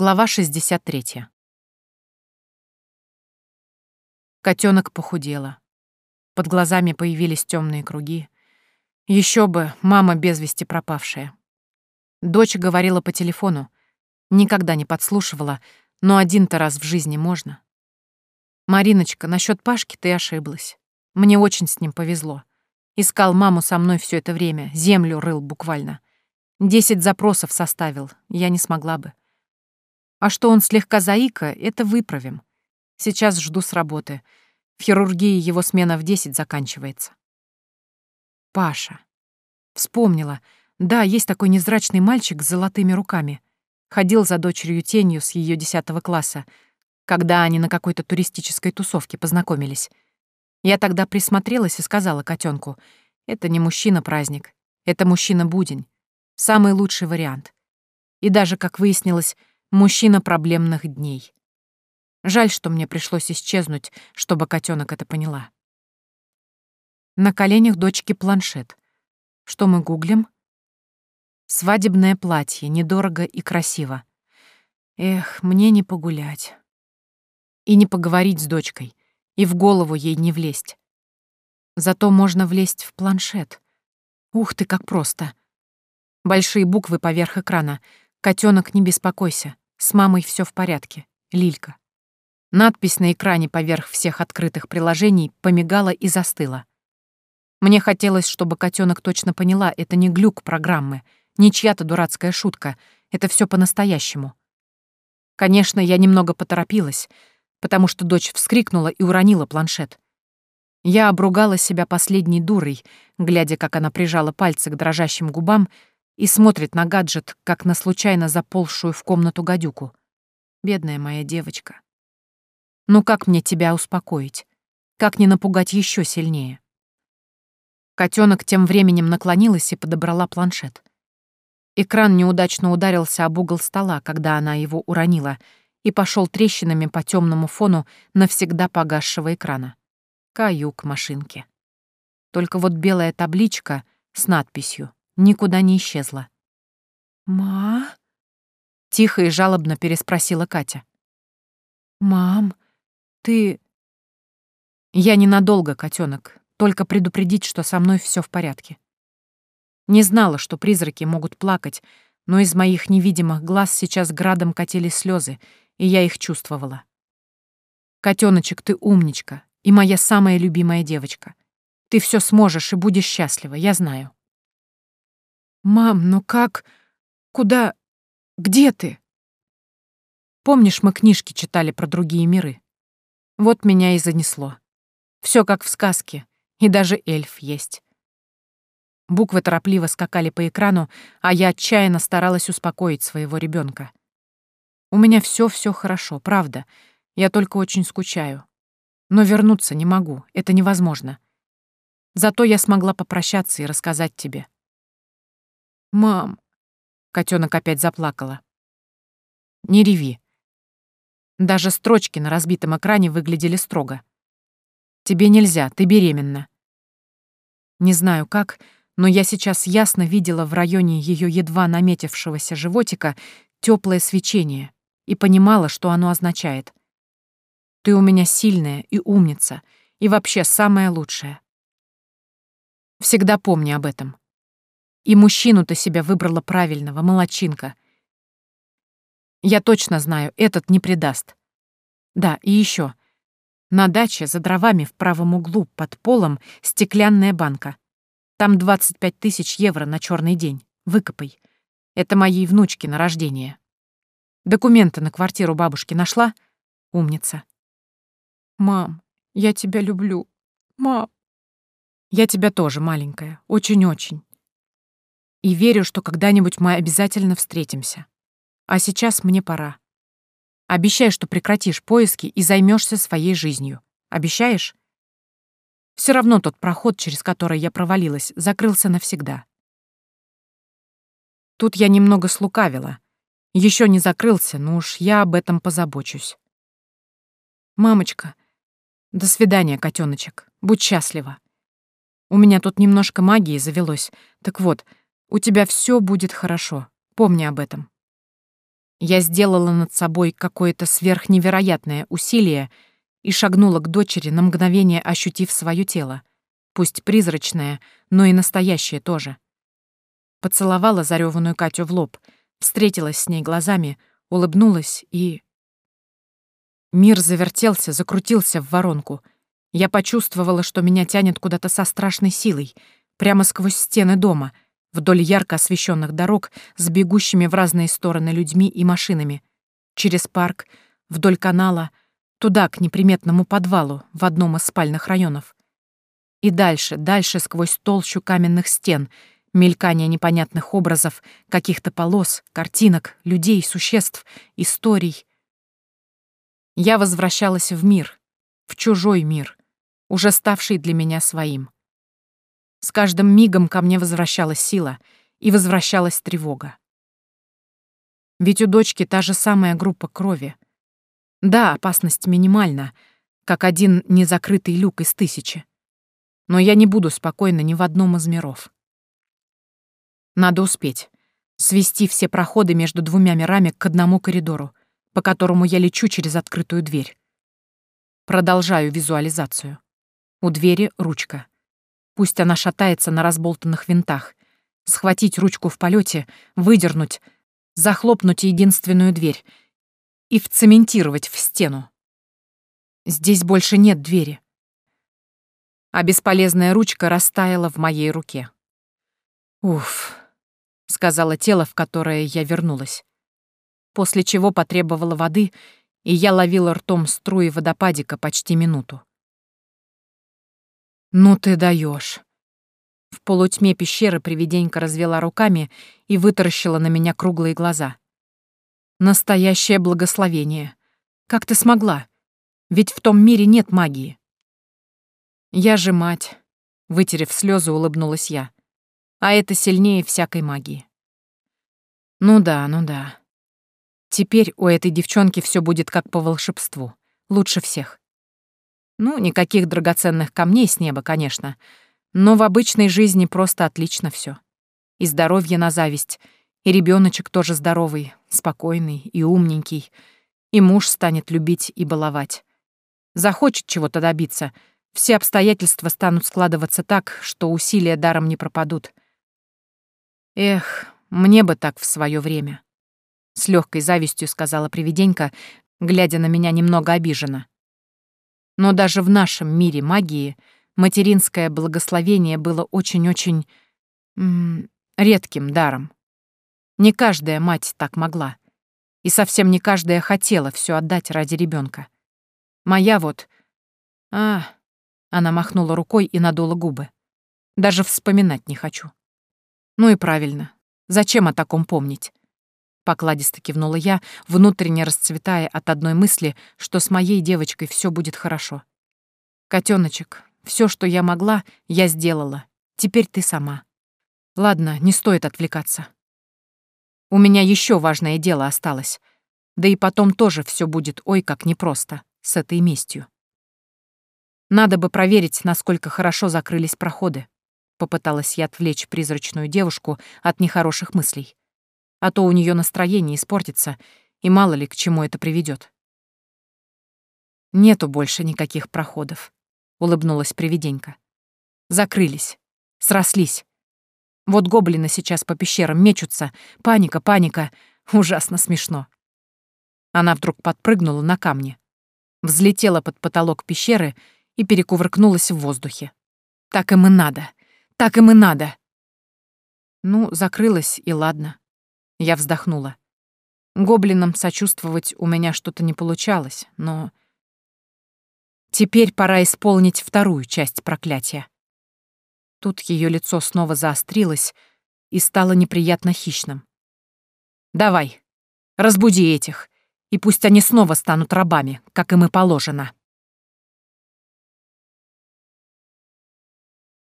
Глава 63. Котенок похудела. Под глазами появились темные круги. Еще бы, мама без вести пропавшая. Дочь говорила по телефону. Никогда не подслушивала, но один-то раз в жизни можно. Мариночка, насчет Пашки ты ошиблась. Мне очень с ним повезло. Искал маму со мной все это время, землю рыл буквально. Десять запросов составил, я не смогла бы. А что он слегка заика, это выправим. Сейчас жду с работы. В хирургии его смена в десять заканчивается. Паша. Вспомнила. Да, есть такой незрачный мальчик с золотыми руками. Ходил за дочерью тенью с ее десятого класса, когда они на какой-то туристической тусовке познакомились. Я тогда присмотрелась и сказала котенку: это не мужчина-праздник, это мужчина-будень. Самый лучший вариант. И даже, как выяснилось, Мужчина проблемных дней. Жаль, что мне пришлось исчезнуть, чтобы котенок это поняла. На коленях дочки планшет. Что мы гуглим? Свадебное платье, недорого и красиво. Эх, мне не погулять. И не поговорить с дочкой, и в голову ей не влезть. Зато можно влезть в планшет. Ух ты, как просто. Большие буквы поверх экрана. Котенок, не беспокойся. С мамой все в порядке. Лилька. Надпись на экране поверх всех открытых приложений помигала и застыла. Мне хотелось, чтобы котенок точно поняла, это не глюк программы, не чья-то дурацкая шутка, это все по-настоящему. Конечно, я немного поторопилась, потому что дочь вскрикнула и уронила планшет. Я обругала себя последней дурой, глядя, как она прижала пальцы к дрожащим губам и смотрит на гаджет, как на случайно заползшую в комнату гадюку. Бедная моя девочка. Ну как мне тебя успокоить? Как не напугать еще сильнее? Котенок тем временем наклонилась и подобрала планшет. Экран неудачно ударился об угол стола, когда она его уронила, и пошел трещинами по темному фону навсегда погасшего экрана. Каюк машинки. Только вот белая табличка с надписью никуда не исчезла. «Ма?» — тихо и жалобно переспросила Катя. «Мам, ты...» «Я ненадолго, котенок, только предупредить, что со мной все в порядке». Не знала, что призраки могут плакать, но из моих невидимых глаз сейчас градом катились слезы, и я их чувствовала. Котеночек, ты умничка и моя самая любимая девочка. Ты все сможешь и будешь счастлива, я знаю. «Мам, ну как? Куда? Где ты?» Помнишь, мы книжки читали про другие миры? Вот меня и занесло. Все как в сказке, и даже эльф есть. Буквы торопливо скакали по экрану, а я отчаянно старалась успокоить своего ребенка. У меня все-все хорошо, правда. Я только очень скучаю. Но вернуться не могу, это невозможно. Зато я смогла попрощаться и рассказать тебе. «Мам!» — котенок опять заплакала. «Не реви». Даже строчки на разбитом экране выглядели строго. «Тебе нельзя, ты беременна». Не знаю как, но я сейчас ясно видела в районе ее едва наметившегося животика теплое свечение и понимала, что оно означает. «Ты у меня сильная и умница, и вообще самая лучшая». Всегда помни об этом. И мужчину ты себя выбрала правильного, молочинка. Я точно знаю, этот не предаст. Да, и еще. На даче за дровами в правом углу под полом стеклянная банка. Там 25 тысяч евро на черный день. Выкопай. Это моей внучки на рождение. Документы на квартиру бабушки нашла? Умница. Мам, я тебя люблю. Мам. Я тебя тоже, маленькая. Очень-очень и верю, что когда-нибудь мы обязательно встретимся. А сейчас мне пора. Обещай, что прекратишь поиски и займешься своей жизнью. Обещаешь? Все равно тот проход, через который я провалилась, закрылся навсегда. Тут я немного слукавила. Еще не закрылся, но уж я об этом позабочусь. Мамочка, до свидания, котеночек. Будь счастлива. У меня тут немножко магии завелось. Так вот, у тебя все будет хорошо. Помни об этом. Я сделала над собой какое-то сверхневероятное усилие и шагнула к дочери на мгновение, ощутив свое тело. Пусть призрачное, но и настоящее тоже. Поцеловала зареванную Катю в лоб, встретилась с ней глазами, улыбнулась и... Мир завертелся, закрутился в воронку. Я почувствовала, что меня тянет куда-то со страшной силой, прямо сквозь стены дома, вдоль ярко освещенных дорог с бегущими в разные стороны людьми и машинами, через парк, вдоль канала, туда, к неприметному подвалу в одном из спальных районов. И дальше, дальше сквозь толщу каменных стен, мелькание непонятных образов, каких-то полос, картинок, людей, существ, историй, я возвращалась в мир, в чужой мир, уже ставший для меня своим. С каждым мигом ко мне возвращалась сила и возвращалась тревога. Ведь у дочки та же самая группа крови. Да, опасность минимальна, как один незакрытый люк из тысячи. Но я не буду спокойна ни в одном из миров. Надо успеть. Свести все проходы между двумя мирами к одному коридору, по которому я лечу через открытую дверь. Продолжаю визуализацию. У двери ручка. Пусть она шатается на разболтанных винтах. Схватить ручку в полете, выдернуть, захлопнуть единственную дверь и вцементировать в стену. Здесь больше нет двери. А бесполезная ручка растаяла в моей руке. «Уф», — сказала тело, в которое я вернулась после чего потребовала воды, и я ловила ртом струи водопадика почти минуту. «Ну ты даешь. В полутьме пещеры привиденька развела руками и вытаращила на меня круглые глаза. «Настоящее благословение. Как ты смогла? Ведь в том мире нет магии». «Я же мать», — вытерев слезы, улыбнулась я. «А это сильнее всякой магии». «Ну да, ну да. Теперь у этой девчонки все будет как по волшебству. Лучше всех. Ну, никаких драгоценных камней с неба, конечно. Но в обычной жизни просто отлично все. И здоровье на зависть, и ребеночек тоже здоровый, спокойный и умненький, и муж станет любить и баловать. Захочет чего-то добиться, все обстоятельства станут складываться так, что усилия даром не пропадут. Эх, мне бы так в свое время. С легкой завистью сказала привиденька, глядя на меня немного обиженно. Но даже в нашем мире магии материнское благословение было очень-очень... редким даром. Не каждая мать так могла. И совсем не каждая хотела все отдать ради ребенка. Моя вот... А, она махнула рукой и надула губы. Даже вспоминать не хочу. Ну и правильно. Зачем о таком помнить? Покладисто кивнула я, внутренне расцветая от одной мысли, что с моей девочкой все будет хорошо. Котеночек, все, что я могла, я сделала. Теперь ты сама. Ладно, не стоит отвлекаться. У меня еще важное дело осталось. Да и потом тоже все будет ой как непросто с этой местью. Надо бы проверить, насколько хорошо закрылись проходы. Попыталась я отвлечь призрачную девушку от нехороших мыслей а то у нее настроение испортится, и мало ли к чему это приведет. «Нету больше никаких проходов», — улыбнулась привиденька. «Закрылись, срослись. Вот гоблины сейчас по пещерам мечутся. Паника, паника. Ужасно смешно». Она вдруг подпрыгнула на камни, взлетела под потолок пещеры и перекувыркнулась в воздухе. «Так им и надо! Так им и надо!» Ну, закрылась, и ладно. Я вздохнула. Гоблинам сочувствовать у меня что-то не получалось, но... Теперь пора исполнить вторую часть проклятия. Тут ее лицо снова заострилось и стало неприятно хищным. «Давай, разбуди этих, и пусть они снова станут рабами, как им и положено».